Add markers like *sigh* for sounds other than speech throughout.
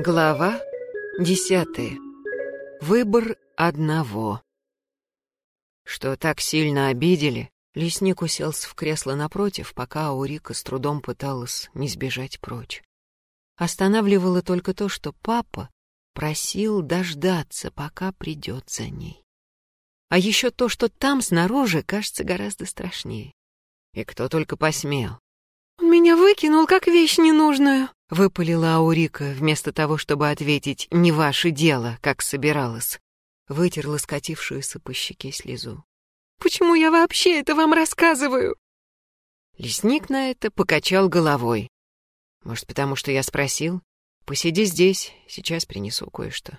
Глава десятая. Выбор одного. Что так сильно обидели, лесник уселся в кресло напротив, пока Аурика с трудом пыталась не сбежать прочь. Останавливало только то, что папа просил дождаться, пока придет за ней. А еще то, что там снаружи кажется гораздо страшнее. И кто только посмел. «Он меня выкинул, как вещь ненужную», — выпалила Аурика, вместо того, чтобы ответить «не ваше дело», как собиралась. Вытерла скатившуюся по щеке слезу. «Почему я вообще это вам рассказываю?» Лесник на это покачал головой. «Может, потому что я спросил? Посиди здесь, сейчас принесу кое-что».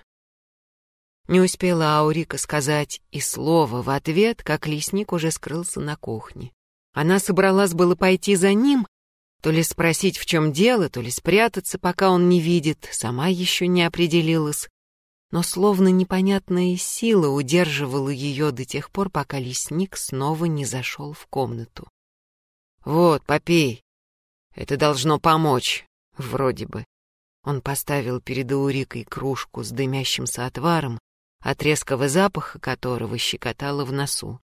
Не успела Аурика сказать и слова в ответ, как лесник уже скрылся на кухне. Она собралась было пойти за ним, то ли спросить, в чем дело, то ли спрятаться, пока он не видит, сама еще не определилась. Но словно непонятная сила удерживала ее до тех пор, пока лесник снова не зашел в комнату. «Вот, попей. Это должно помочь, вроде бы». Он поставил перед Аурикой кружку с дымящимся отваром, от резкого запаха которого щекотало в носу.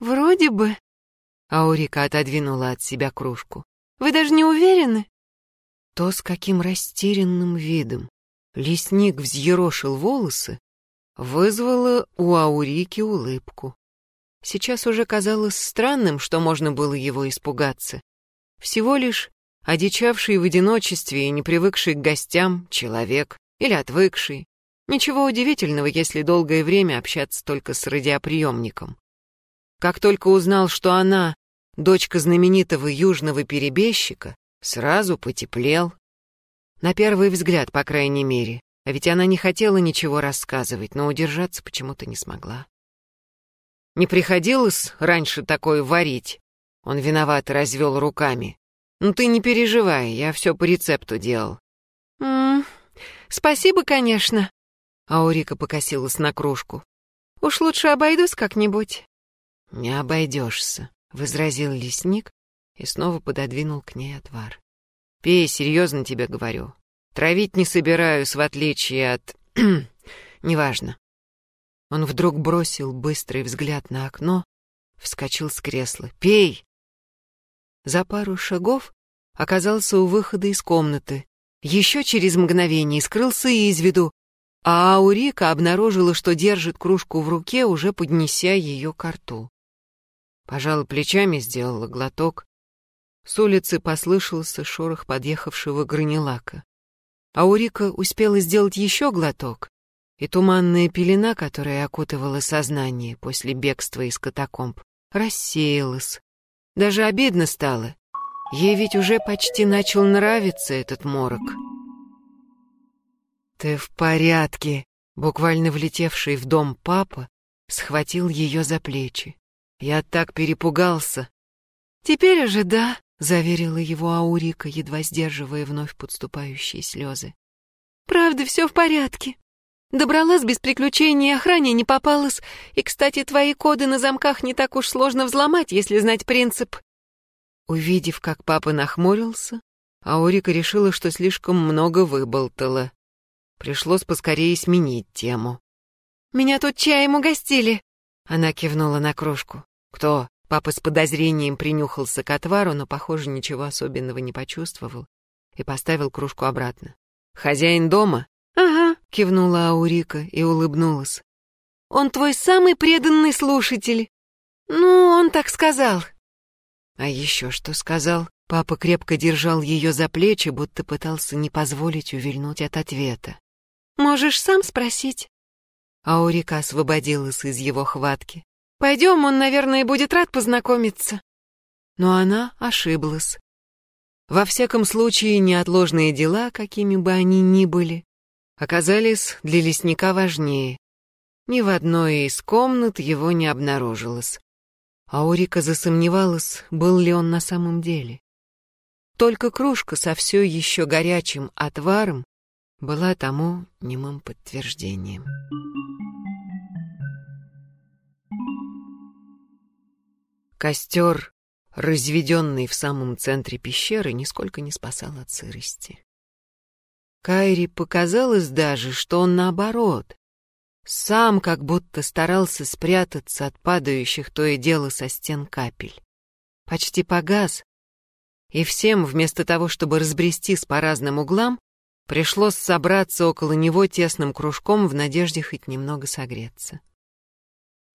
«Вроде бы», — Аурика отодвинула от себя кружку. Вы даже не уверены?» То, с каким растерянным видом лесник взъерошил волосы, вызвало у Аурики улыбку. Сейчас уже казалось странным, что можно было его испугаться. Всего лишь одичавший в одиночестве и не привыкший к гостям человек или отвыкший. Ничего удивительного, если долгое время общаться только с радиоприемником. Как только узнал, что она дочка знаменитого южного перебежчика, сразу потеплел. На первый взгляд, по крайней мере, а ведь она не хотела ничего рассказывать, но удержаться почему-то не смогла. Не приходилось раньше такое варить? Он виновато развел руками. Ну ты не переживай, я все по рецепту делал. -м, спасибо, конечно. Аурика покосилась на кружку. Уж лучше обойдусь как-нибудь. Не обойдешься возразил лесник и снова пододвинул к ней отвар. «Пей, серьезно тебе говорю. Травить не собираюсь, в отличие от... *clears throat* Неважно». Он вдруг бросил быстрый взгляд на окно, вскочил с кресла. «Пей!» За пару шагов оказался у выхода из комнаты. Еще через мгновение скрылся из виду, а Аурика обнаружила, что держит кружку в руке, уже поднеся ее к рту. Пожала плечами, сделала глоток. С улицы послышался шорох подъехавшего гранилака. Аурика успела сделать еще глоток, и туманная пелена, которая окутывала сознание после бегства из катакомб, рассеялась. Даже обидно стало. Ей ведь уже почти начал нравиться этот морок. «Ты в порядке?» Буквально влетевший в дом папа схватил ее за плечи. Я так перепугался. Теперь уже да, заверила его Аурика, едва сдерживая вновь подступающие слезы. Правда, все в порядке. Добралась без приключений, охране не попалась. И, кстати, твои коды на замках не так уж сложно взломать, если знать принцип. Увидев, как папа нахмурился, Аурика решила, что слишком много выболтала. Пришлось поскорее сменить тему. «Меня тут чаем угостили», она кивнула на кружку. «Кто?» Папа с подозрением принюхался к отвару, но, похоже, ничего особенного не почувствовал и поставил кружку обратно. «Хозяин дома?» «Ага», — кивнула Аурика и улыбнулась. «Он твой самый преданный слушатель». «Ну, он так сказал». «А еще что сказал?» Папа крепко держал ее за плечи, будто пытался не позволить увильнуть от ответа. «Можешь сам спросить». Аурика освободилась из его хватки. «Пойдем, он, наверное, будет рад познакомиться». Но она ошиблась. Во всяком случае, неотложные дела, какими бы они ни были, оказались для лесника важнее. Ни в одной из комнат его не обнаружилось. Аурика засомневалась, был ли он на самом деле. Только кружка со все еще горячим отваром была тому немым подтверждением. Костер, разведенный в самом центре пещеры, нисколько не спасал от сырости. Кайри показалось даже, что он наоборот. Сам как будто старался спрятаться от падающих то и дело со стен капель. Почти погас, и всем, вместо того, чтобы разбрестись по разным углам, пришлось собраться около него тесным кружком в надежде хоть немного согреться.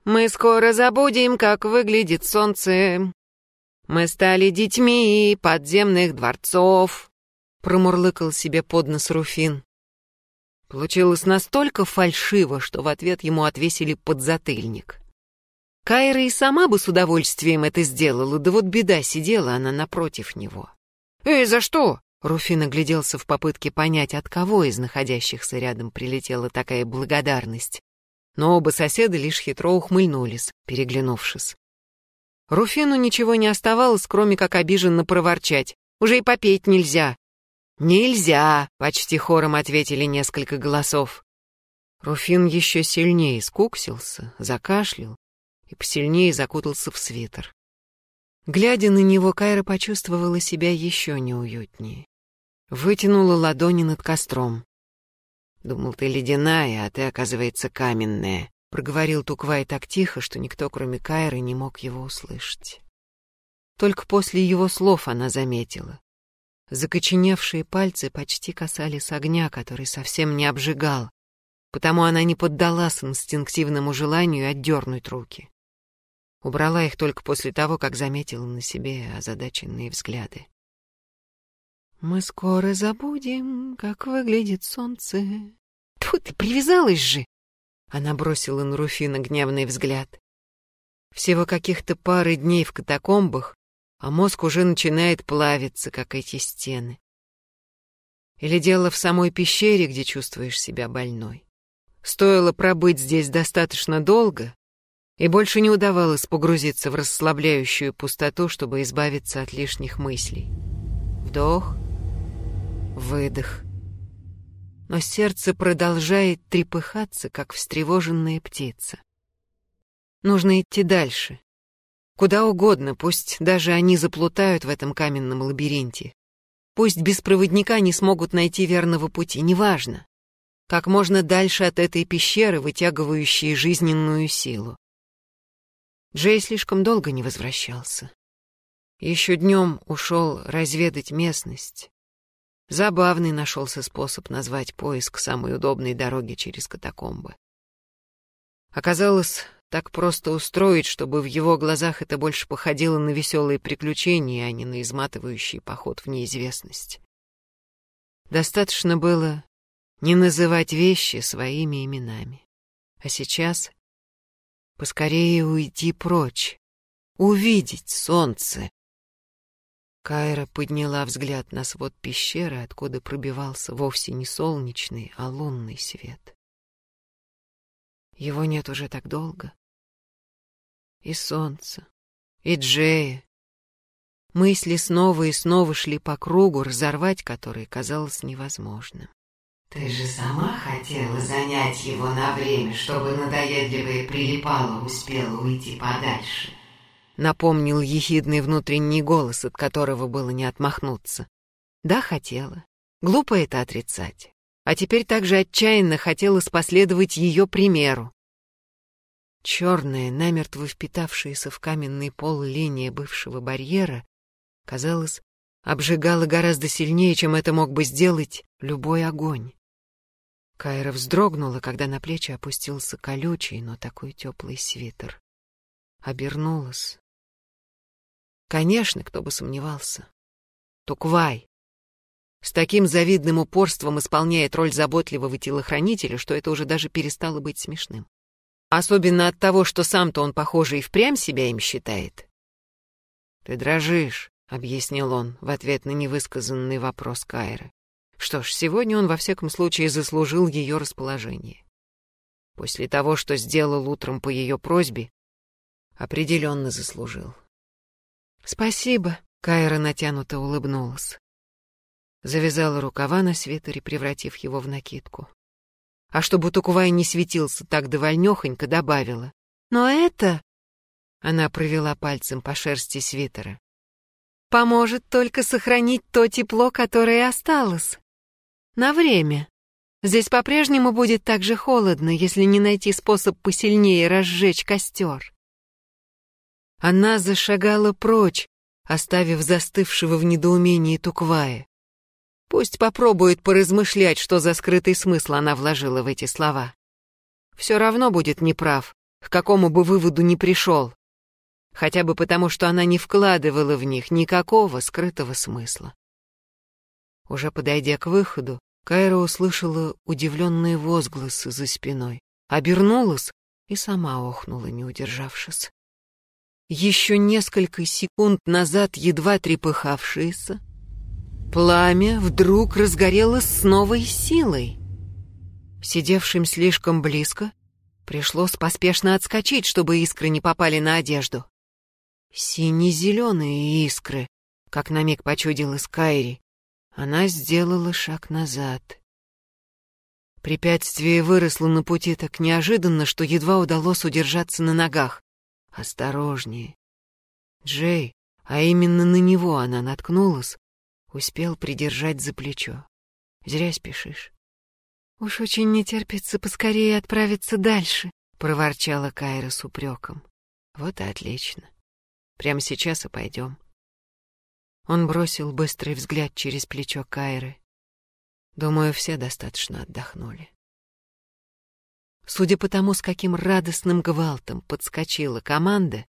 «Мы скоро забудем, как выглядит солнце. Мы стали детьми подземных дворцов», промурлыкал себе под нос Руфин. Получилось настолько фальшиво, что в ответ ему отвесили подзатыльник. Кайра и сама бы с удовольствием это сделала, да вот беда, сидела она напротив него. «Эй, за что?» Руфин огляделся в попытке понять, от кого из находящихся рядом прилетела такая благодарность. Но оба соседа лишь хитро ухмыльнулись, переглянувшись. Руфину ничего не оставалось, кроме как обиженно проворчать. «Уже и попеть нельзя. «Нельзя!» — почти хором ответили несколько голосов. Руфин еще сильнее скуксился, закашлял и посильнее закутался в свитер. Глядя на него, Кайра почувствовала себя еще неуютнее. Вытянула ладони над костром. «Думал, ты ледяная, а ты, оказывается, каменная», — проговорил Туквай так тихо, что никто, кроме Кайры, не мог его услышать. Только после его слов она заметила. Закоченевшие пальцы почти касались огня, который совсем не обжигал, потому она не поддалась инстинктивному желанию отдернуть руки. Убрала их только после того, как заметила на себе озадаченные взгляды. «Мы скоро забудем, как выглядит солнце». «Тьфу, ты привязалась же!» Она бросила на Руфина гневный взгляд. Всего каких-то пары дней в катакомбах, а мозг уже начинает плавиться, как эти стены. Или дело в самой пещере, где чувствуешь себя больной. Стоило пробыть здесь достаточно долго, и больше не удавалось погрузиться в расслабляющую пустоту, чтобы избавиться от лишних мыслей. Вдох, выдох. Но сердце продолжает трепыхаться, как встревоженная птица. Нужно идти дальше, Куда угодно, пусть даже они заплутают в этом каменном лабиринте. Пусть без проводника не смогут найти верного пути, неважно. Как можно дальше от этой пещеры, вытягивающей жизненную силу. Джей слишком долго не возвращался. Еще днем ушел разведать местность. Забавный нашелся способ назвать поиск самой удобной дороги через катакомбы. Оказалось, так просто устроить, чтобы в его глазах это больше походило на веселые приключения, а не на изматывающий поход в неизвестность. Достаточно было не называть вещи своими именами. А сейчас поскорее уйти прочь, увидеть солнце. Кайра подняла взгляд на свод пещеры, откуда пробивался вовсе не солнечный, а лунный свет. Его нет уже так долго и солнце, и Джея. Мысли снова и снова шли по кругу, разорвать который казалось невозможным. «Ты же сама хотела занять его на время, чтобы надоедливое прилипало успела уйти подальше», напомнил ехидный внутренний голос, от которого было не отмахнуться. Да, хотела. Глупо это отрицать. А теперь также отчаянно хотела последовать ее примеру. Черная, намертво впитавшаяся в каменный пол линия бывшего барьера, казалось, обжигала гораздо сильнее, чем это мог бы сделать любой огонь. Кайра вздрогнула, когда на плечи опустился колючий, но такой теплый свитер. Обернулась. Конечно, кто бы сомневался. Туквай. С таким завидным упорством исполняет роль заботливого телохранителя, что это уже даже перестало быть смешным. Особенно от того, что сам-то он, похоже, и впрямь себя им считает. «Ты дрожишь», — объяснил он в ответ на невысказанный вопрос Кайры. Что ж, сегодня он во всяком случае заслужил ее расположение. После того, что сделал утром по ее просьбе, определенно заслужил. «Спасибо», — Кайра натянуто улыбнулась. Завязала рукава на свитере, превратив его в накидку а чтобы Туквай не светился так довольнёхонько, добавила. «Но это...» — она провела пальцем по шерсти свитера. «Поможет только сохранить то тепло, которое осталось. На время. Здесь по-прежнему будет так же холодно, если не найти способ посильнее разжечь костер. Она зашагала прочь, оставив застывшего в недоумении Туквая. Пусть попробует поразмышлять, что за скрытый смысл она вложила в эти слова. Все равно будет неправ, к какому бы выводу ни пришел. Хотя бы потому, что она не вкладывала в них никакого скрытого смысла. Уже подойдя к выходу, Кайра услышала удивленные возгласы за спиной, обернулась и сама охнула, не удержавшись. Еще несколько секунд назад едва трепыхавшееся, пламя вдруг разгорелось с новой силой. Сидевшим слишком близко, пришлось поспешно отскочить, чтобы искры не попали на одежду. Сине-зеленые искры, как на миг почудилась Кайри, она сделала шаг назад. Препятствие выросло на пути так неожиданно, что едва удалось удержаться на ногах. Осторожнее. Джей, а именно на него она наткнулась, успел придержать за плечо. Зря спешишь. «Уж очень не терпится поскорее отправиться дальше», — проворчала Кайра с упреком. «Вот и отлично. Прямо сейчас и пойдем». Он бросил быстрый взгляд через плечо Кайры. Думаю, все достаточно отдохнули. Судя по тому, с каким радостным гвалтом подскочила команда,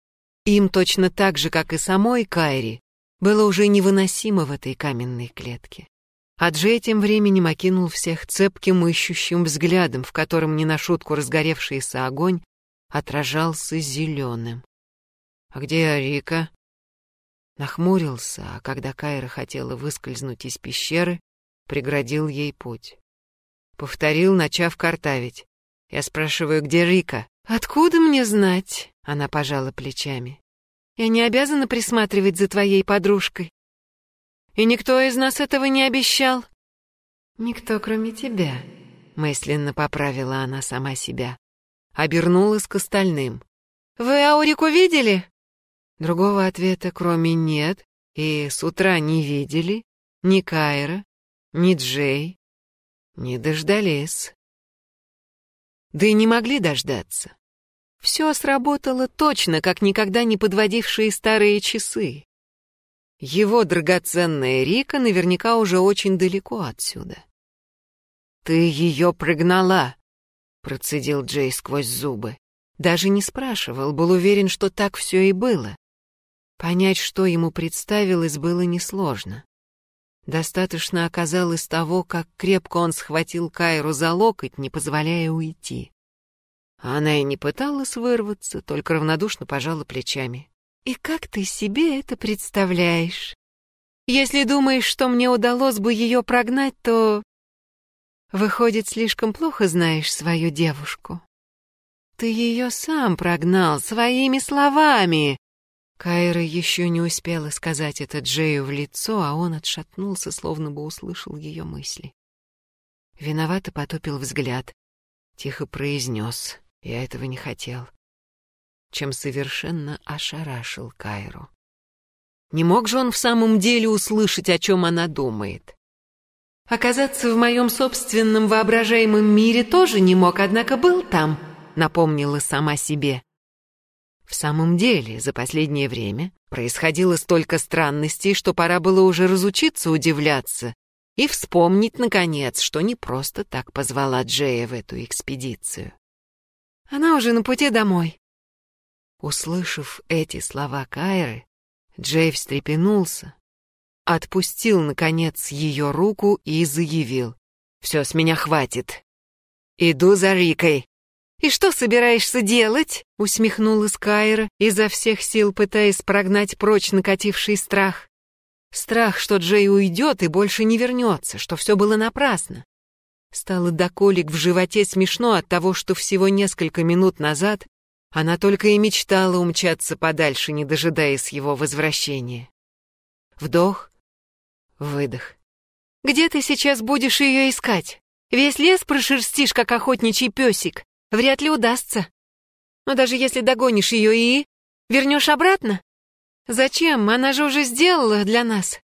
им точно так же, как и самой Кайре, было уже невыносимо в этой каменной клетке. А Джей тем временем окинул всех цепким ищущим взглядом, в котором не на шутку разгоревшийся огонь отражался зеленым. «А где Арика?» Нахмурился, а когда Кайра хотела выскользнуть из пещеры, преградил ей путь. Повторил, начав картавить. Я спрашиваю, где Рика? «Откуда мне знать?» — она пожала плечами. «Я не обязана присматривать за твоей подружкой. И никто из нас этого не обещал». «Никто, кроме тебя», — мысленно поправила она сама себя. Обернулась к остальным. «Вы Аурику видели?» Другого ответа, кроме «нет» и «с утра не видели», ни Кайра, ни Джей не дождались. Да и не могли дождаться. Все сработало точно, как никогда не подводившие старые часы. Его драгоценная Рика наверняка уже очень далеко отсюда. «Ты ее прогнала», — процедил Джей сквозь зубы. Даже не спрашивал, был уверен, что так все и было. Понять, что ему представилось, было несложно. Достаточно оказалось того, как крепко он схватил Кайру за локоть, не позволяя уйти. Она и не пыталась вырваться, только равнодушно пожала плечами. «И как ты себе это представляешь? Если думаешь, что мне удалось бы ее прогнать, то... Выходит, слишком плохо знаешь свою девушку. Ты ее сам прогнал своими словами, Кайра еще не успела сказать это Джею в лицо, а он отшатнулся, словно бы услышал ее мысли. Виновато потупил взгляд, тихо произнес «Я этого не хотел», чем совершенно ошарашил Кайру. Не мог же он в самом деле услышать, о чем она думает? «Оказаться в моем собственном воображаемом мире тоже не мог, однако был там», напомнила сама себе. В самом деле, за последнее время происходило столько странностей, что пора было уже разучиться удивляться и вспомнить, наконец, что не просто так позвала Джея в эту экспедицию. Она уже на пути домой. Услышав эти слова Кайры, Джей встрепенулся, отпустил, наконец, ее руку и заявил. «Все, с меня хватит. Иду за Рикой». «И что собираешься делать?» — усмехнулась Кайра, изо всех сил пытаясь прогнать прочь накативший страх. Страх, что Джей уйдет и больше не вернется, что все было напрасно. Стало до колик в животе смешно от того, что всего несколько минут назад она только и мечтала умчаться подальше, не дожидаясь его возвращения. Вдох, выдох. «Где ты сейчас будешь ее искать? Весь лес прошерстишь, как охотничий песик, вряд ли удастся. Но даже если догонишь ее и... Вернешь обратно? Зачем? Она же уже сделала для нас.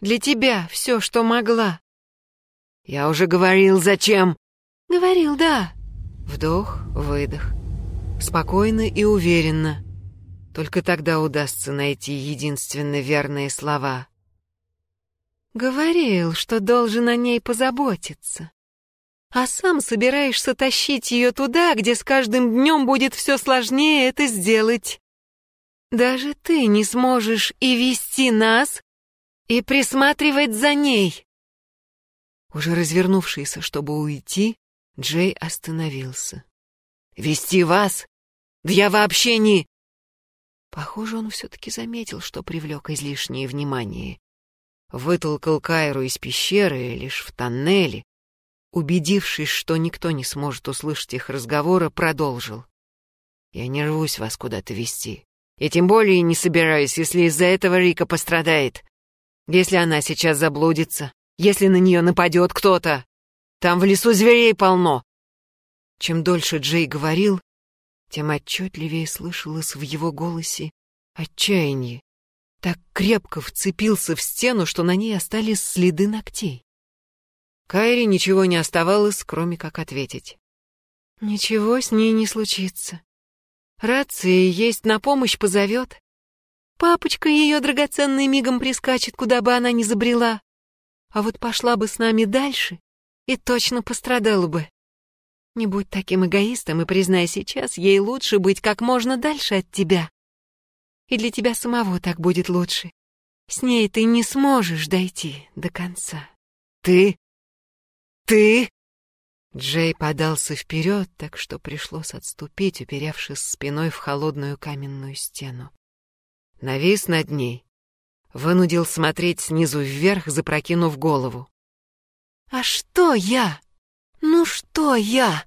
Для тебя все, что могла. Я уже говорил, зачем?» «Говорил, да». Вдох, выдох. Спокойно и уверенно. Только тогда удастся найти единственно верные слова. «Говорил, что должен о ней позаботиться. А сам собираешься тащить ее туда, где с каждым днем будет все сложнее это сделать. Даже ты не сможешь и вести нас, и присматривать за ней». Уже развернувшийся, чтобы уйти, Джей остановился. «Вести вас? Да я вообще не...» Похоже, он все-таки заметил, что привлек излишнее внимание. Вытолкал Кайру из пещеры лишь в тоннеле. Убедившись, что никто не сможет услышать их разговора, продолжил. «Я не рвусь вас куда-то вести. И тем более не собираюсь, если из-за этого Рика пострадает. Если она сейчас заблудится, если на нее нападет кто-то. Там в лесу зверей полно. Чем дольше Джей говорил, тем отчетливее слышалось в его голосе отчаяние. Так крепко вцепился в стену, что на ней остались следы ногтей. Кайре ничего не оставалось, кроме как ответить. «Ничего с ней не случится. Рация есть, на помощь позовет. Папочка ее драгоценный мигом прискачет, куда бы она ни забрела. А вот пошла бы с нами дальше и точно пострадала бы. Не будь таким эгоистом и признай сейчас, ей лучше быть как можно дальше от тебя. И для тебя самого так будет лучше. С ней ты не сможешь дойти до конца. Ты? Ты? Джей подался вперед, так что пришлось отступить, уперевшись спиной в холодную каменную стену. Навис над ней, вынудил смотреть снизу вверх, запрокинув голову. «А что я? Ну что я?»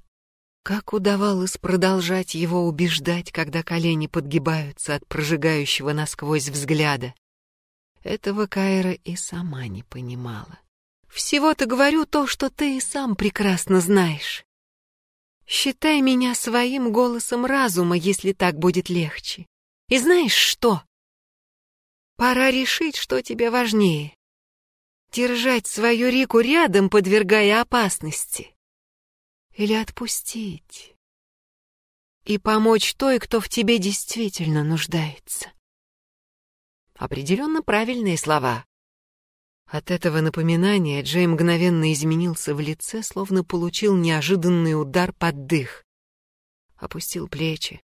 Как удавалось продолжать его убеждать, когда колени подгибаются от прожигающего насквозь взгляда? Этого Кайра и сама не понимала. «Всего-то говорю то, что ты и сам прекрасно знаешь. Считай меня своим голосом разума, если так будет легче. И знаешь что? Пора решить, что тебе важнее. Держать свою Рику рядом, подвергая опасности. Или отпустить. И помочь той, кто в тебе действительно нуждается. Определенно правильные слова. От этого напоминания Джей мгновенно изменился в лице, словно получил неожиданный удар под дых. Опустил плечи.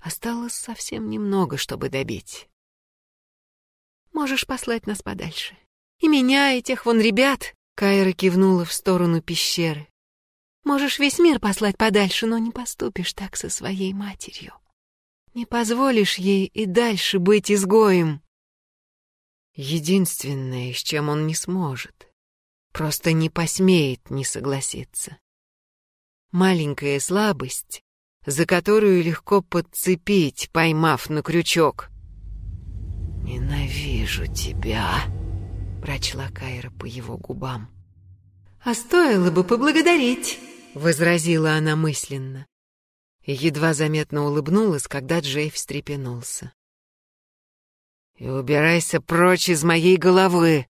Осталось совсем немного, чтобы добить. Можешь послать нас подальше. И меня, и тех вон ребят, Кайра кивнула в сторону пещеры. Можешь весь мир послать подальше, но не поступишь так со своей матерью. Не позволишь ей и дальше быть изгоем. Единственное, с чем он не сможет, просто не посмеет не согласиться. Маленькая слабость, за которую легко подцепить, поймав на крючок. «Ненавижу тебя», — прочла Кайра по его губам. «А стоило бы поблагодарить», — возразила она мысленно. Едва заметно улыбнулась, когда Джей встрепенулся. «И убирайся прочь из моей головы!»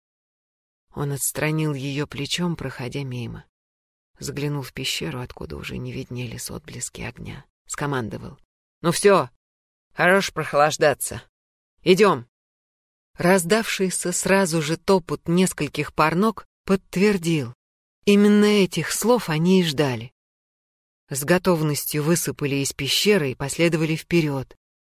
Он отстранил ее плечом, проходя мимо. Заглянул в пещеру, откуда уже не виднелись отблески огня. Скомандовал. «Ну все, хорош прохлаждаться. Идем!» Раздавшийся сразу же топот нескольких пар ног подтвердил. Именно этих слов они и ждали. С готовностью высыпали из пещеры и последовали вперед,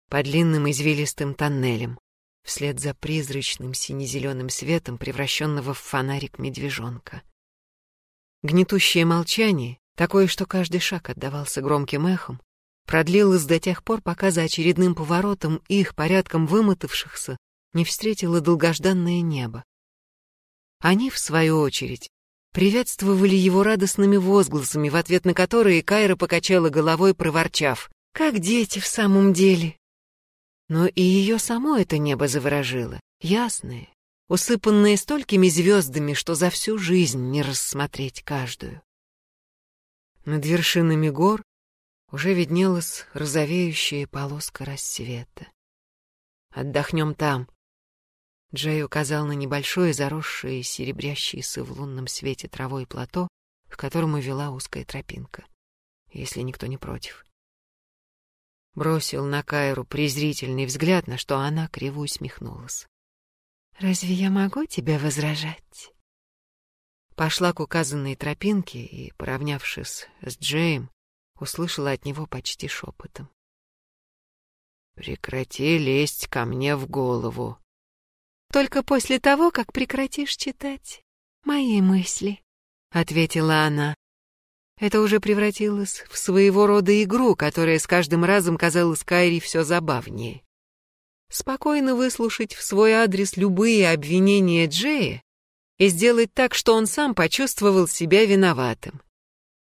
по длинным извилистым тоннелям, вслед за призрачным сине-зеленым светом, превращенного в фонарик медвежонка. Гнетущее молчание, такое, что каждый шаг отдавался громким эхом, продлилось до тех пор, пока за очередным поворотом их, порядком вымотавшихся, не встретило долгожданное небо. Они, в свою очередь, приветствовали его радостными возгласами, в ответ на которые Кайра покачала головой, проворчав. «Как дети в самом деле!» Но и ее само это небо заворожило, ясное, усыпанное столькими звездами, что за всю жизнь не рассмотреть каждую. Над вершинами гор уже виднелась розовеющая полоска рассвета. «Отдохнем там», Джей указал на небольшое заросшее серебрящееся в лунном свете травой плато, к которому вела узкая тропинка, если никто не против. Бросил на Кайру презрительный взгляд, на что она криво усмехнулась. «Разве я могу тебе возражать?» Пошла к указанной тропинке и, поравнявшись с Джейм, услышала от него почти шепотом. «Прекрати лезть ко мне в голову». «Только после того, как прекратишь читать мои мысли», — ответила она. Это уже превратилось в своего рода игру, которая с каждым разом казалась Кайри все забавнее. Спокойно выслушать в свой адрес любые обвинения Джея и сделать так, что он сам почувствовал себя виноватым.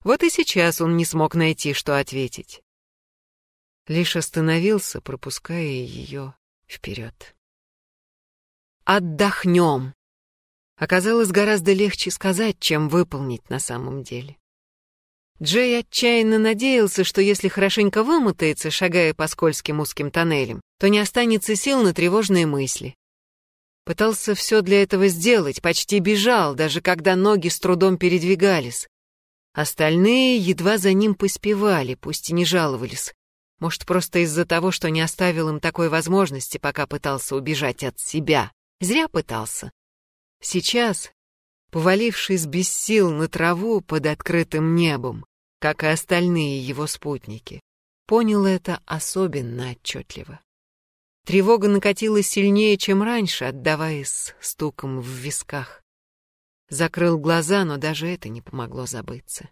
Вот и сейчас он не смог найти, что ответить. Лишь остановился, пропуская ее вперед. «Отдохнем!» Оказалось гораздо легче сказать, чем выполнить на самом деле. Джей отчаянно надеялся, что если хорошенько вымотается, шагая по скользким узким тоннелям, то не останется сил на тревожные мысли. Пытался все для этого сделать, почти бежал, даже когда ноги с трудом передвигались. Остальные едва за ним поспевали, пусть и не жаловались. Может, просто из-за того, что не оставил им такой возможности, пока пытался убежать от себя. Зря пытался. Сейчас, повалившись без сил на траву под открытым небом, как и остальные его спутники, понял это особенно отчетливо. Тревога накатила сильнее, чем раньше, отдаваясь стуком в висках. Закрыл глаза, но даже это не помогло забыться.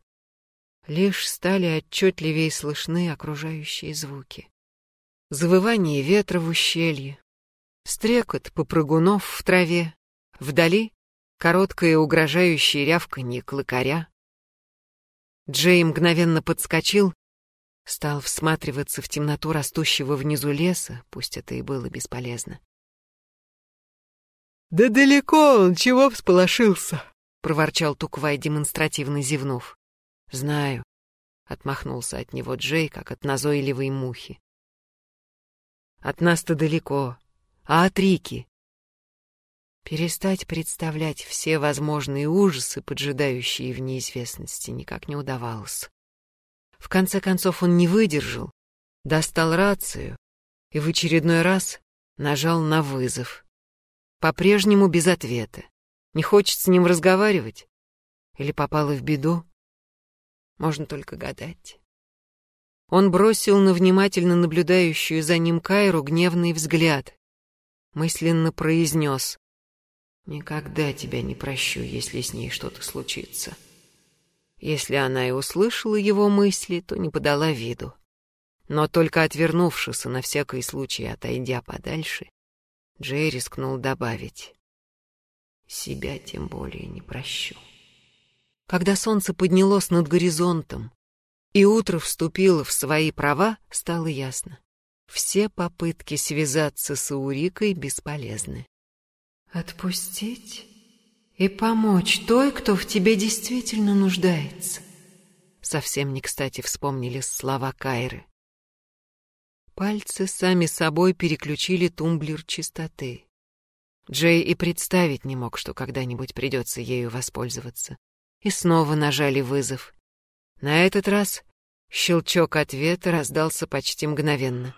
Лишь стали отчетливее слышны окружающие звуки. Завывание ветра в ущелье, стрекот попрыгунов в траве, вдали короткое угрожающее рявканье клыкаря. Джей мгновенно подскочил, стал всматриваться в темноту растущего внизу леса, пусть это и было бесполезно. «Да далеко он, чего всполошился?» — проворчал Туквай, демонстративно зевнув. «Знаю», — отмахнулся от него Джей, как от назойливой мухи. «От нас-то далеко, а от Рики Перестать представлять все возможные ужасы, поджидающие в неизвестности, никак не удавалось. В конце концов он не выдержал, достал рацию и в очередной раз нажал на вызов. По-прежнему без ответа. Не хочет с ним разговаривать? Или попала в беду? Можно только гадать. Он бросил на внимательно наблюдающую за ним Кайру гневный взгляд. Мысленно произнес Никогда тебя не прощу, если с ней что-то случится. Если она и услышала его мысли, то не подала виду. Но только отвернувшись и на всякий случай отойдя подальше, Джей рискнул добавить. Себя тем более не прощу. Когда солнце поднялось над горизонтом, и утро вступило в свои права, стало ясно. Все попытки связаться с Аурикой бесполезны. Отпустить и помочь той, кто в тебе действительно нуждается. Совсем не кстати вспомнили слова Кайры. Пальцы сами собой переключили тумблер чистоты. Джей и представить не мог, что когда-нибудь придется ею воспользоваться. И снова нажали вызов. На этот раз щелчок ответа раздался почти мгновенно.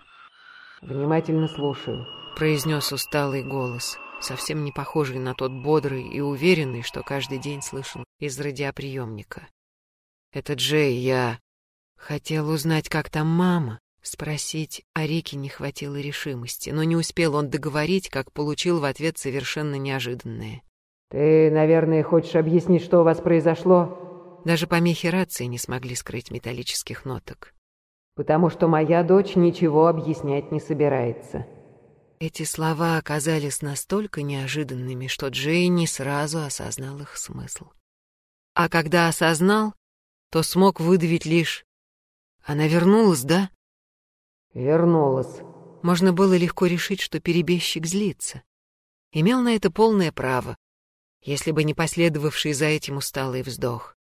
«Внимательно слушаю», — произнес усталый голос совсем не похожий на тот бодрый и уверенный, что каждый день слышал из радиоприемника. «Это Джей, я...» Хотел узнать, как там мама, спросить, а Рике не хватило решимости, но не успел он договорить, как получил в ответ совершенно неожиданное. «Ты, наверное, хочешь объяснить, что у вас произошло?» Даже помехи рации не смогли скрыть металлических ноток. «Потому что моя дочь ничего объяснять не собирается». Эти слова оказались настолько неожиданными, что Джей не сразу осознал их смысл. А когда осознал, то смог выдавить лишь «Она вернулась, да?» «Вернулась». Можно было легко решить, что перебежчик злится. Имел на это полное право, если бы не последовавший за этим усталый вздох.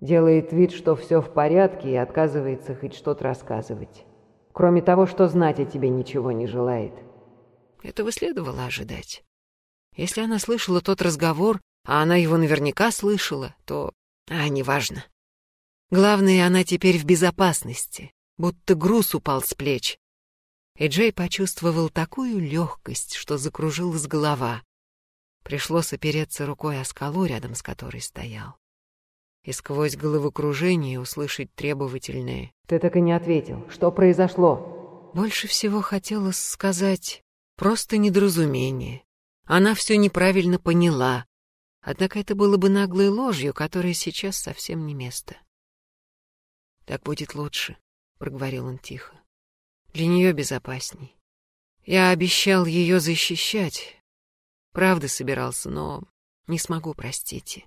Делает вид, что все в порядке и отказывается хоть что-то рассказывать. Кроме того, что знать о тебе ничего не желает. Этого следовало ожидать. Если она слышала тот разговор, а она его наверняка слышала, то... А, неважно. Главное, она теперь в безопасности, будто груз упал с плеч. И Джей почувствовал такую легкость, что закружилась голова. Пришлось опереться рукой о скалу, рядом с которой стоял. И сквозь головокружение услышать требовательное «Ты так и не ответил. Что произошло?» Больше всего хотелось сказать просто недоразумение. Она все неправильно поняла. Однако это было бы наглой ложью, которая сейчас совсем не место. «Так будет лучше», — проговорил он тихо. «Для нее безопасней. Я обещал ее защищать. Правда собирался, но не смогу, простите».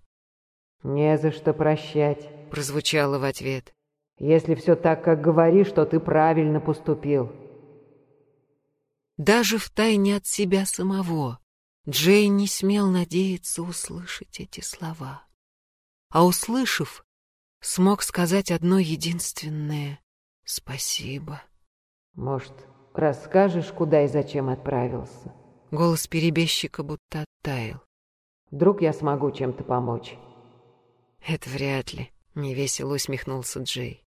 «Не за что прощать», — прозвучало в ответ. «Если все так, как говоришь, то ты правильно поступил». Даже втайне от себя самого Джей не смел надеяться услышать эти слова. А услышав, смог сказать одно единственное «спасибо». «Может, расскажешь, куда и зачем отправился?» Голос перебежчика будто оттаял. «Вдруг я смогу чем-то помочь?» «Это вряд ли», — невесело усмехнулся Джей.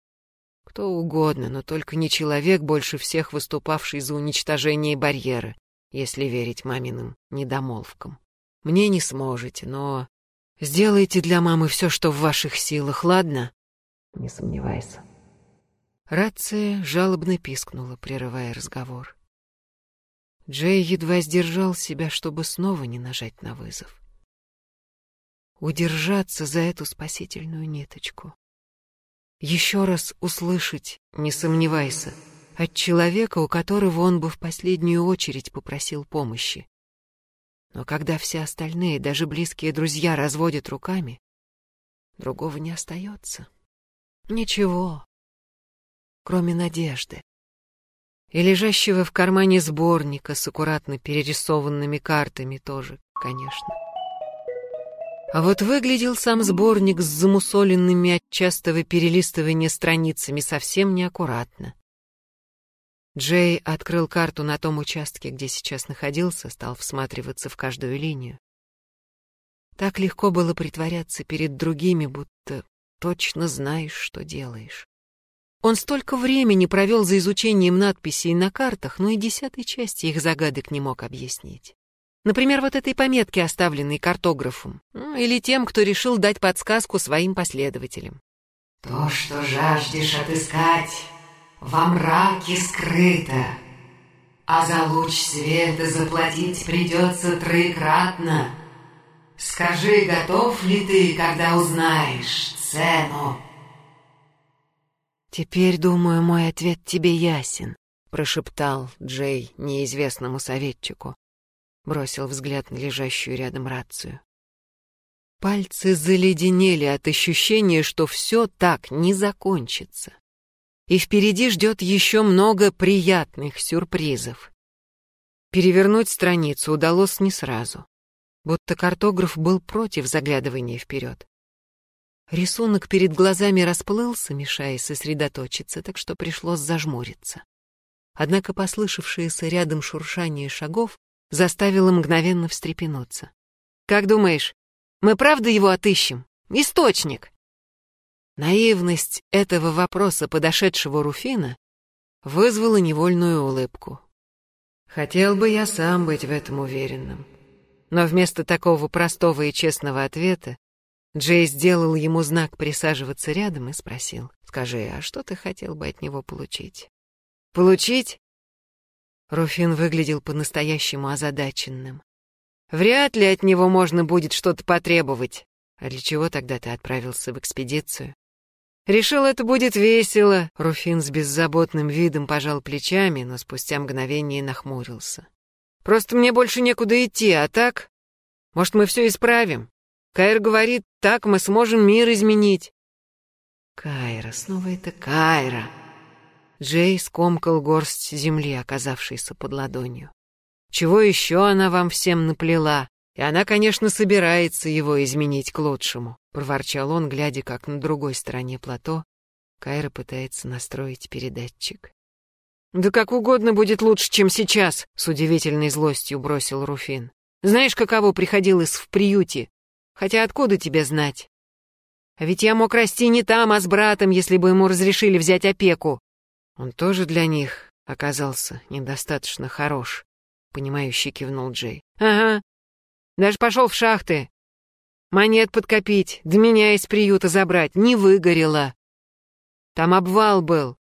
«Кто угодно, но только не человек, больше всех выступавший за уничтожение барьера, если верить маминым недомолвкам. Мне не сможете, но Сделайте для мамы все, что в ваших силах, ладно? Не сомневайся. Рация жалобно пискнула, прерывая разговор. Джей едва сдержал себя, чтобы снова не нажать на вызов. Удержаться за эту спасительную ниточку. Еще раз услышать, не сомневайся, от человека, у которого он бы в последнюю очередь попросил помощи. Но когда все остальные, даже близкие друзья, разводят руками, другого не остается. Ничего, кроме надежды. И лежащего в кармане сборника с аккуратно перерисованными картами тоже, конечно. А вот выглядел сам сборник с замусоленными от частого перелистывания страницами совсем неаккуратно. Джей открыл карту на том участке, где сейчас находился, стал всматриваться в каждую линию. Так легко было притворяться перед другими, будто точно знаешь, что делаешь. Он столько времени провел за изучением надписей на картах, но и десятой части их загадок не мог объяснить. Например, вот этой пометки, оставленной картографом, или тем, кто решил дать подсказку своим последователям. «То, что жаждешь отыскать, во мраке скрыто, а за луч света заплатить придется троекратно. Скажи, готов ли ты, когда узнаешь цену?» «Теперь, думаю, мой ответ тебе ясен», — прошептал Джей неизвестному советчику. Бросил взгляд на лежащую рядом рацию. Пальцы заледенели от ощущения, что все так не закончится и впереди ждет еще много приятных сюрпризов. Перевернуть страницу удалось не сразу, будто картограф был против заглядывания вперед. Рисунок перед глазами расплылся, мешая сосредоточиться, так что пришлось зажмуриться. Однако послышавшееся рядом шуршание шагов заставило мгновенно встрепенуться. «Как думаешь, мы правда его отыщем? Источник!» Наивность этого вопроса подошедшего Руфина вызвала невольную улыбку. Хотел бы я сам быть в этом уверенным. Но вместо такого простого и честного ответа Джей сделал ему знак присаживаться рядом и спросил, «Скажи, а что ты хотел бы от него получить?» «Получить?» Руфин выглядел по-настоящему озадаченным. «Вряд ли от него можно будет что-то потребовать. А для чего тогда ты отправился в экспедицию?» Решил, это будет весело. Руфин с беззаботным видом пожал плечами, но спустя мгновение нахмурился. Просто мне больше некуда идти, а так? Может, мы все исправим? Кайр говорит, так мы сможем мир изменить. Кайра, снова это Кайра. Джей скомкал горсть земли, оказавшейся под ладонью. Чего еще она вам всем наплела? И она, конечно, собирается его изменить к лучшему, проворчал он, глядя, как на другой стороне плато Кайра пытается настроить передатчик. Да как угодно будет лучше, чем сейчас, с удивительной злостью бросил Руфин. Знаешь, каково приходилось в приюте? Хотя откуда тебе знать? А ведь я мог расти не там, а с братом, если бы ему разрешили взять опеку. Он тоже для них оказался недостаточно хорош, понимающе кивнул Джей. Ага. Даже пошел в шахты. Монет подкопить, да меня из приюта забрать. Не выгорело. Там обвал был.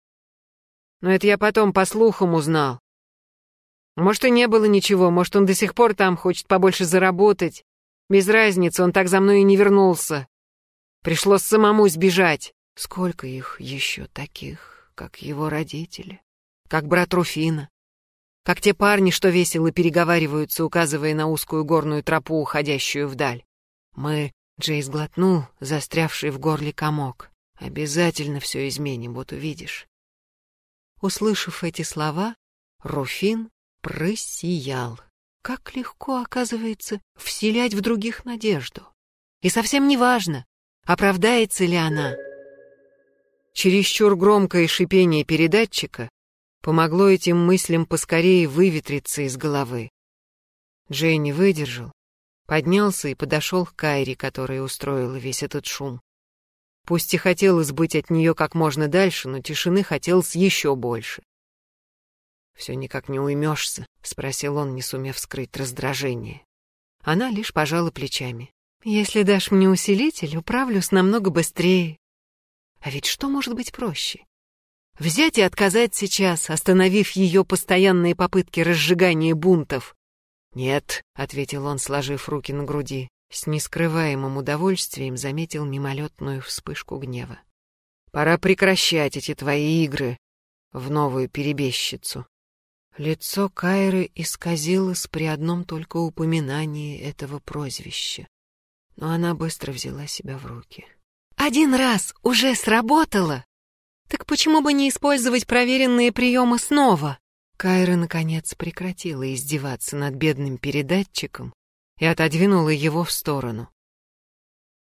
Но это я потом по слухам узнал. Может, и не было ничего, может, он до сих пор там хочет побольше заработать. Без разницы, он так за мной и не вернулся. Пришлось самому сбежать. Сколько их еще таких, как его родители, как брат Руфина, как те парни, что весело переговариваются, указывая на узкую горную тропу, уходящую вдаль. Мы, Джей сглотнул, застрявший в горле комок. Обязательно все изменим, вот увидишь. Услышав эти слова, Руфин просиял. Как легко, оказывается, вселять в других надежду. И совсем не важно, оправдается ли она. Чересчур громкое шипение передатчика помогло этим мыслям поскорее выветриться из головы. Джей не выдержал, поднялся и подошел к Кайре, которая устроила весь этот шум. Пусть и хотелось быть от нее как можно дальше, но тишины хотелось еще больше. «Все никак не уймешься?» — спросил он, не сумев скрыть раздражение. Она лишь пожала плечами. «Если дашь мне усилитель, управлюсь намного быстрее». А ведь что может быть проще? Взять и отказать сейчас, остановив ее постоянные попытки разжигания бунтов. «Нет», — ответил он, сложив руки на груди, с нескрываемым удовольствием заметил мимолетную вспышку гнева. «Пора прекращать эти твои игры в новую перебежчицу. Лицо Кайры исказилось при одном только упоминании этого прозвища. Но она быстро взяла себя в руки. «Один раз уже сработало! Так почему бы не использовать проверенные приемы снова?» Кайра, наконец, прекратила издеваться над бедным передатчиком и отодвинула его в сторону.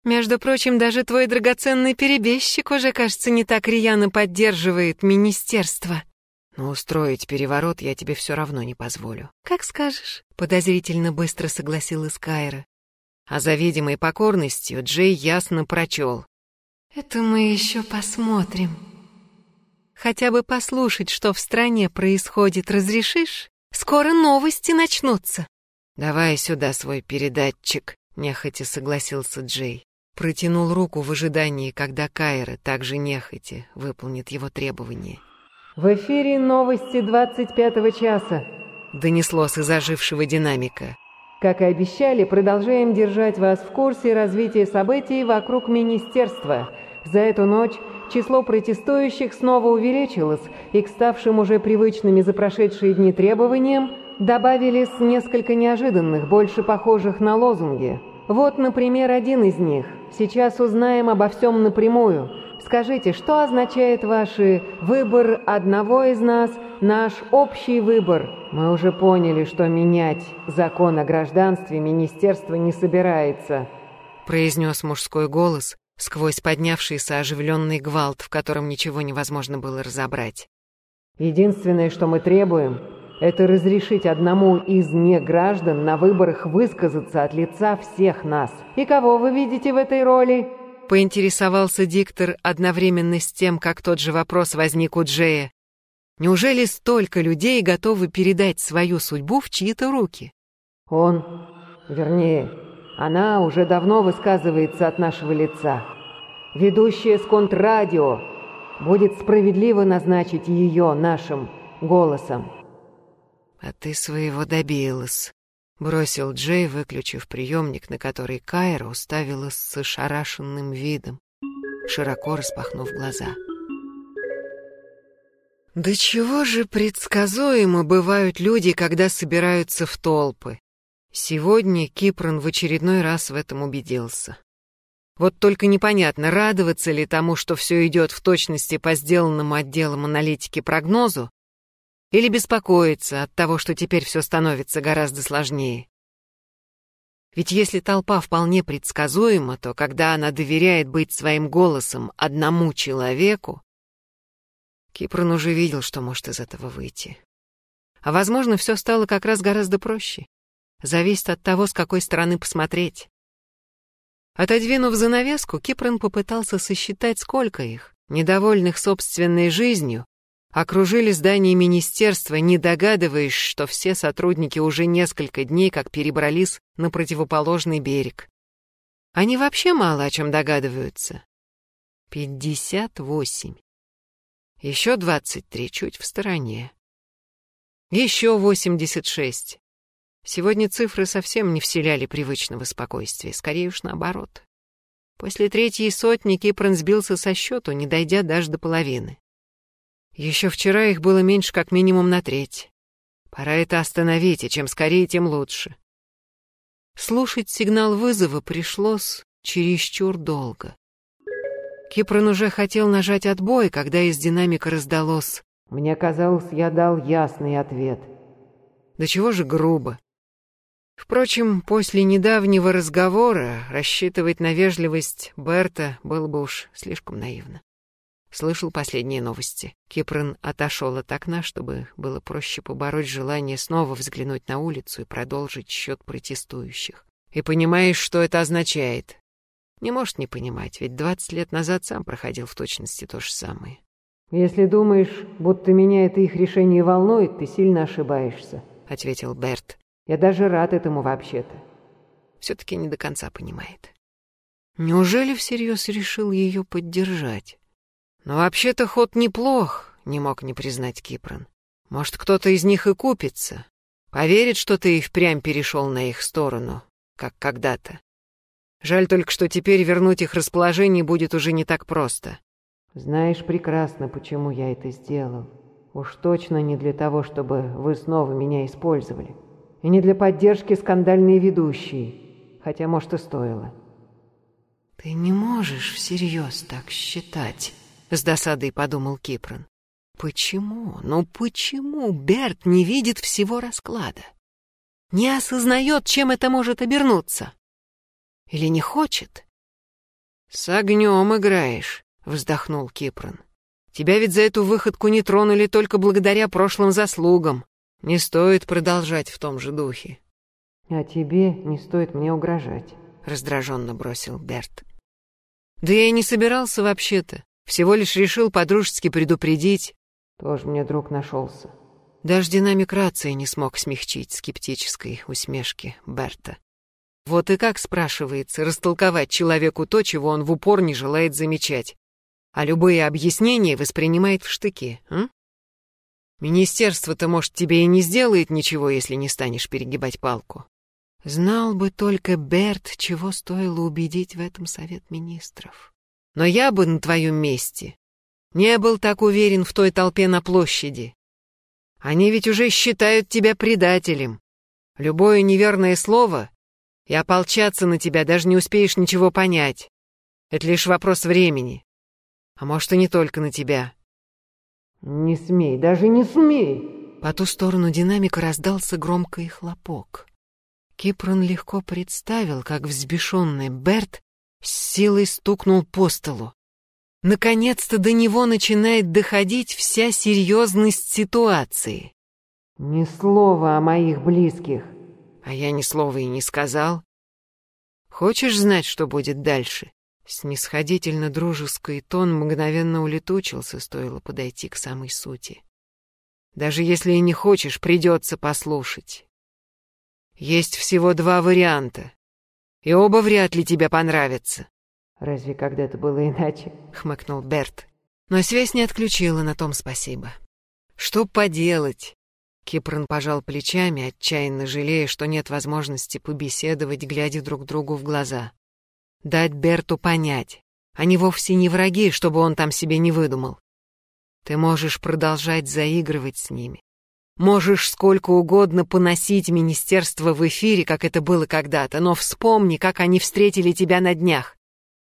«Между прочим, даже твой драгоценный перебежчик уже, кажется, не так рьяно поддерживает министерство». Но устроить переворот я тебе все равно не позволю. Как скажешь, подозрительно быстро согласилась Кайра. А за видимой покорностью Джей ясно прочел. Это мы еще посмотрим. Хотя бы послушать, что в стране происходит, разрешишь? Скоро новости начнутся. Давай сюда свой передатчик, нехотя согласился Джей. Протянул руку в ожидании, когда Кайра также нехотя выполнит его требования. «В эфире новости 25 часа», — донеслось из ожившего динамика. «Как и обещали, продолжаем держать вас в курсе развития событий вокруг министерства. За эту ночь число протестующих снова увеличилось, и к ставшим уже привычными за прошедшие дни требованиям добавились несколько неожиданных, больше похожих на лозунги. Вот, например, один из них. Сейчас узнаем обо всем напрямую». Скажите, что означает ваши «выбор одного из нас, наш общий выбор»? Мы уже поняли, что менять закон о гражданстве министерство не собирается. Произнес мужской голос сквозь поднявшийся оживленный гвалт, в котором ничего невозможно было разобрать. Единственное, что мы требуем, это разрешить одному из неграждан на выборах высказаться от лица всех нас. И кого вы видите в этой роли? Поинтересовался диктор одновременно с тем, как тот же вопрос возник у Джея. Неужели столько людей готовы передать свою судьбу в чьи-то руки? Он, вернее, она уже давно высказывается от нашего лица. Ведущая с контррадио будет справедливо назначить ее нашим голосом. А ты своего добилась, Бросил Джей, выключив приемник, на который Кайра уставилась с ошарашенным видом, широко распахнув глаза. Да чего же предсказуемо бывают люди, когда собираются в толпы? Сегодня Кипрон в очередной раз в этом убедился. Вот только непонятно, радоваться ли тому, что все идет в точности по сделанному отделом аналитики прогнозу, или беспокоиться от того, что теперь все становится гораздо сложнее? Ведь если толпа вполне предсказуема, то когда она доверяет быть своим голосом одному человеку, Кипрон уже видел, что может из этого выйти. А возможно, все стало как раз гораздо проще. Зависит от того, с какой стороны посмотреть. Отодвинув занавеску, Кипран попытался сосчитать, сколько их, недовольных собственной жизнью, окружили здание министерства, не догадываясь, что все сотрудники уже несколько дней как перебрались на противоположный берег. Они вообще мало о чем догадываются. Пятьдесят восемь. Еще двадцать три чуть в стороне. Еще восемьдесят шесть. Сегодня цифры совсем не вселяли привычного спокойствия, скорее уж наоборот. После третьей сотни Кипран сбился со счету, не дойдя даже до половины. Еще вчера их было меньше как минимум на треть. Пора это остановить, и чем скорее, тем лучше. Слушать сигнал вызова пришлось чересчур долго. Кипран уже хотел нажать отбой, когда из динамика раздалось. «Мне казалось, я дал ясный ответ». Да чего же грубо. Впрочем, после недавнего разговора рассчитывать на вежливость Берта было бы уж слишком наивно. Слышал последние новости. Кипран отошел от окна, чтобы было проще побороть желание снова взглянуть на улицу и продолжить счет протестующих. И понимаешь, что это означает. Не может не понимать, ведь двадцать лет назад сам проходил в точности то же самое. «Если думаешь, будто меня это их решение волнует, ты сильно ошибаешься», — ответил Берт. Я даже рад этому вообще-то. Все-таки не до конца понимает. Неужели всерьез решил ее поддержать? Но вообще-то ход неплох, не мог не признать Кипран. Может, кто-то из них и купится. Поверит, что ты и впрямь перешел на их сторону, как когда-то. Жаль только, что теперь вернуть их расположение будет уже не так просто. Знаешь прекрасно, почему я это сделал. Уж точно не для того, чтобы вы снова меня использовали. И не для поддержки скандальной ведущей, хотя, может, и стоило. «Ты не можешь всерьез так считать», — с досадой подумал Кипран. «Почему? Ну почему Берт не видит всего расклада? Не осознает, чем это может обернуться? Или не хочет?» «С огнем играешь», — вздохнул Кипран. «Тебя ведь за эту выходку не тронули только благодаря прошлым заслугам. Не стоит продолжать в том же духе. А тебе не стоит мне угрожать, раздраженно бросил Берт. Да я и не собирался вообще-то. Всего лишь решил подружески предупредить. Тоже мне друг нашелся. Даже динамик рации не смог смягчить скептической усмешки Берта. Вот и как, спрашивается, растолковать человеку то, чего он в упор не желает замечать, а любые объяснения воспринимает в штыки, а? Министерство-то, может, тебе и не сделает ничего, если не станешь перегибать палку. Знал бы только Берт, чего стоило убедить в этом совет министров. Но я бы на твоем месте не был так уверен в той толпе на площади. Они ведь уже считают тебя предателем. Любое неверное слово, и ополчаться на тебя даже не успеешь ничего понять. Это лишь вопрос времени. А может, и не только на тебя. «Не смей, даже не смей!» По ту сторону динамика раздался громкий хлопок. Кипрон легко представил, как взбешенный Берт с силой стукнул по столу. Наконец-то до него начинает доходить вся серьезность ситуации. «Ни слова о моих близких». А я ни слова и не сказал. Хочешь знать, что будет дальше? Снисходительно дружеский тон мгновенно улетучился, стоило подойти к самой сути. Даже если и не хочешь, придется послушать. Есть всего два варианта, и оба вряд ли тебе понравятся. «Разве когда-то было иначе?» — хмыкнул Берт. Но связь не отключила, на том спасибо. «Что поделать?» Кипран пожал плечами, отчаянно жалея, что нет возможности побеседовать, глядя друг другу в глаза дать Берту понять. Они вовсе не враги, чтобы он там себе не выдумал. Ты можешь продолжать заигрывать с ними. Можешь сколько угодно поносить министерство в эфире, как это было когда-то, но вспомни, как они встретили тебя на днях.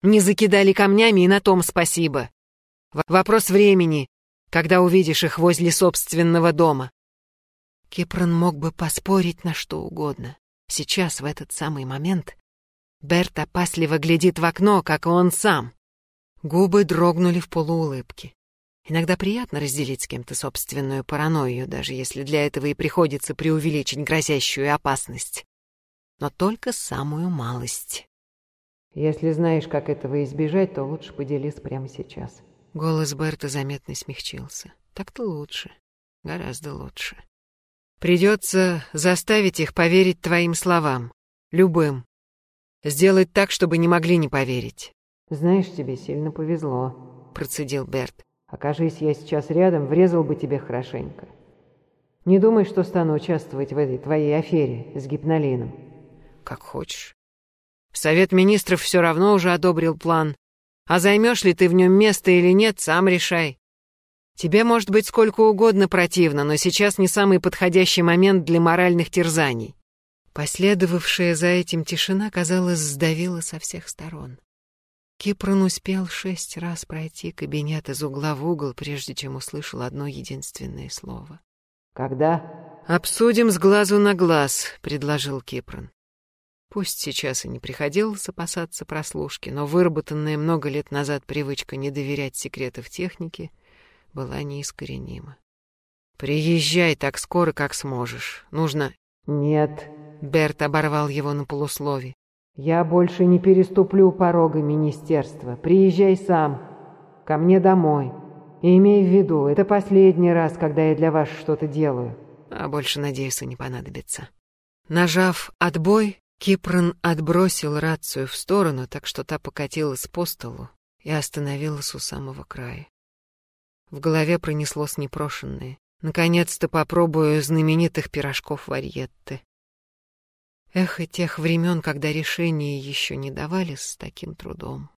Не закидали камнями, и на том спасибо. Вопрос времени, когда увидишь их возле собственного дома. Кипран мог бы поспорить на что угодно. Сейчас, в этот самый момент, Берт опасливо глядит в окно, как и он сам. Губы дрогнули в полуулыбке. Иногда приятно разделить с кем-то собственную паранойю, даже если для этого и приходится преувеличить грозящую опасность. но только самую малость. Если знаешь, как этого избежать, то лучше поделись прямо сейчас. Голос Берта заметно смягчился. Так-то лучше. Гораздо лучше. Придется заставить их поверить твоим словам. Любым. Сделать так, чтобы не могли не поверить. Знаешь, тебе сильно повезло, процедил Берт. Окажись я сейчас рядом, врезал бы тебе хорошенько. Не думай, что стану участвовать в этой твоей афере с гипнолином. Как хочешь. Совет министров все равно уже одобрил план. А займешь ли ты в нем место или нет, сам решай. Тебе может быть сколько угодно противно, но сейчас не самый подходящий момент для моральных терзаний. Последовавшая за этим тишина, казалось, сдавила со всех сторон. Кипрон успел шесть раз пройти кабинет из угла в угол, прежде чем услышал одно единственное слово. «Когда?» «Обсудим с глазу на глаз», — предложил Кипрон. Пусть сейчас и не приходилось опасаться прослушки, но выработанная много лет назад привычка не доверять секретов техники была неискоренима. «Приезжай так скоро, как сможешь. Нужно...» «Нет», — Берт оборвал его на полуслове. «Я больше не переступлю порога министерства. Приезжай сам. Ко мне домой. И имей в виду, это последний раз, когда я для вас что-то делаю». «А больше, надеюсь, не понадобится». Нажав «Отбой», Кипрон отбросил рацию в сторону, так что та покатилась по столу и остановилась у самого края. В голове пронеслось непрошенное. Наконец-то попробую знаменитых пирожков варьетты. Эхо тех времен, когда решения еще не давались с таким трудом.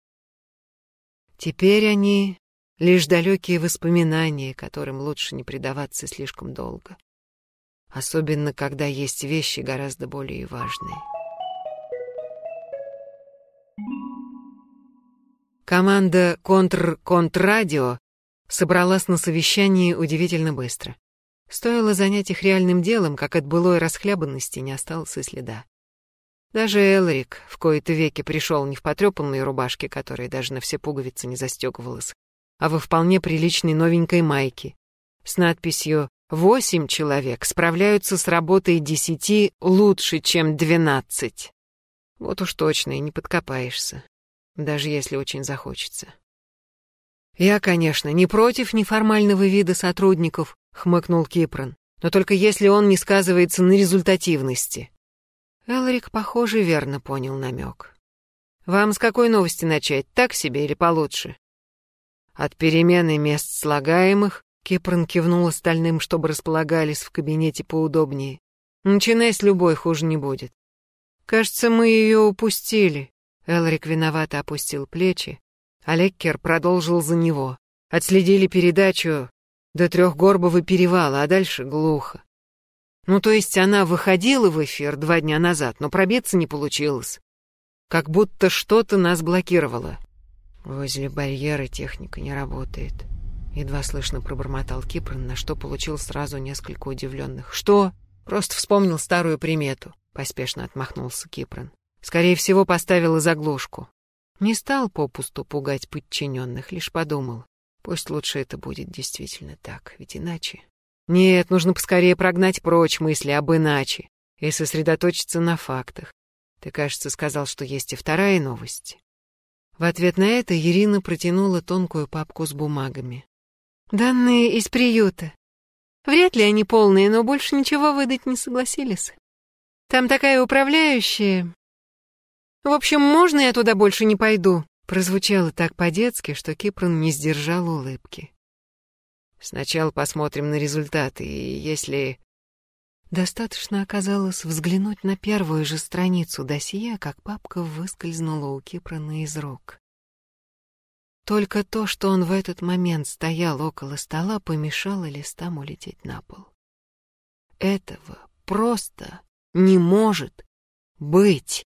Теперь они — лишь далекие воспоминания, которым лучше не предаваться слишком долго. Особенно, когда есть вещи гораздо более важные. Команда «Контр-Контрадио» собралась на совещании удивительно быстро. Стоило занять их реальным делом, как от былой расхлябанности не осталось и следа. Даже Элрик в кои-то веки пришел не в потрепанной рубашке, которая даже на все пуговицы не застегивалась, а во вполне приличной новенькой майке с надписью «Восемь человек справляются с работой десяти лучше, чем двенадцать». Вот уж точно и не подкопаешься даже если очень захочется. «Я, конечно, не против неформального вида сотрудников», — хмыкнул Кипрон, «но только если он не сказывается на результативности». Элрик, похоже, верно понял намек. «Вам с какой новости начать, так себе или получше?» От перемены мест слагаемых Кипрон кивнул остальным, чтобы располагались в кабинете поудобнее. «Начинай с любой, хуже не будет. Кажется, мы ее упустили», Элрик виновато опустил плечи, а продолжил за него. Отследили передачу до трехгорбого перевала, а дальше глухо. Ну, то есть она выходила в эфир два дня назад, но пробиться не получилось. Как будто что-то нас блокировало. Возле барьера техника не работает. Едва слышно пробормотал Кипрон, на что получил сразу несколько удивленных. «Что?» «Просто вспомнил старую примету», — поспешно отмахнулся Кипрон. Скорее всего, поставила заглушку. Не стал попусту пугать подчиненных, лишь подумал. Пусть лучше это будет действительно так, ведь иначе... Нет, нужно поскорее прогнать прочь мысли об иначе и сосредоточиться на фактах. Ты, кажется, сказал, что есть и вторая новость. В ответ на это Ирина протянула тонкую папку с бумагами. «Данные из приюта. Вряд ли они полные, но больше ничего выдать не согласились. Там такая управляющая, «В общем, можно я туда больше не пойду?» Прозвучало так по-детски, что Кипрон не сдержал улыбки. «Сначала посмотрим на результаты, и если...» Достаточно оказалось взглянуть на первую же страницу досье, как папка выскользнула у Кипрона из рук. Только то, что он в этот момент стоял около стола, помешало листам улететь на пол. Этого просто не может быть.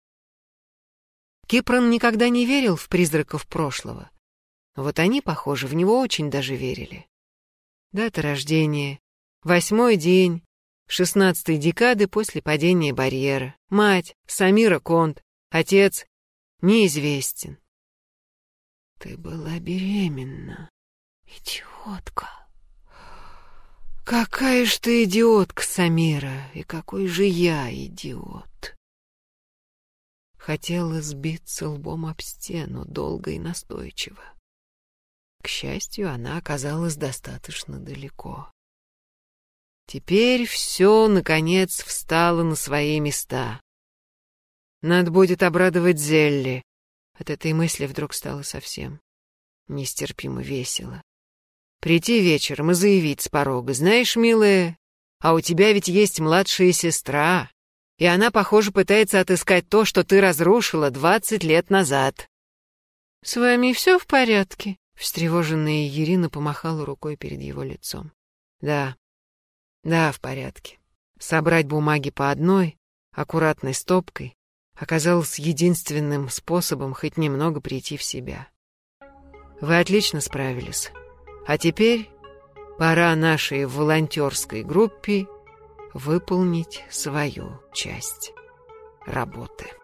Кипрон никогда не верил в призраков прошлого. Вот они, похоже, в него очень даже верили. Дата рождения, восьмой день, шестнадцатой декады после падения барьера. Мать, Самира Конт, отец, неизвестен. Ты была беременна, идиотка. Какая ж ты идиотка, Самира, и какой же я идиот. Хотела сбиться лбом об стену долго и настойчиво. К счастью, она оказалась достаточно далеко. Теперь все, наконец, встало на свои места. Надо будет обрадовать Зелли. От этой мысли вдруг стало совсем нестерпимо весело. Прийти вечером и заявить с порога, знаешь, милая, а у тебя ведь есть младшая сестра, и она, похоже, пытается отыскать то, что ты разрушила двадцать лет назад. «С вами все в порядке?» Встревоженная Ирина помахала рукой перед его лицом. «Да, да, в порядке. Собрать бумаги по одной, аккуратной стопкой, оказалось единственным способом хоть немного прийти в себя. Вы отлично справились. А теперь пора нашей волонтерской группе выполнить свою часть работы.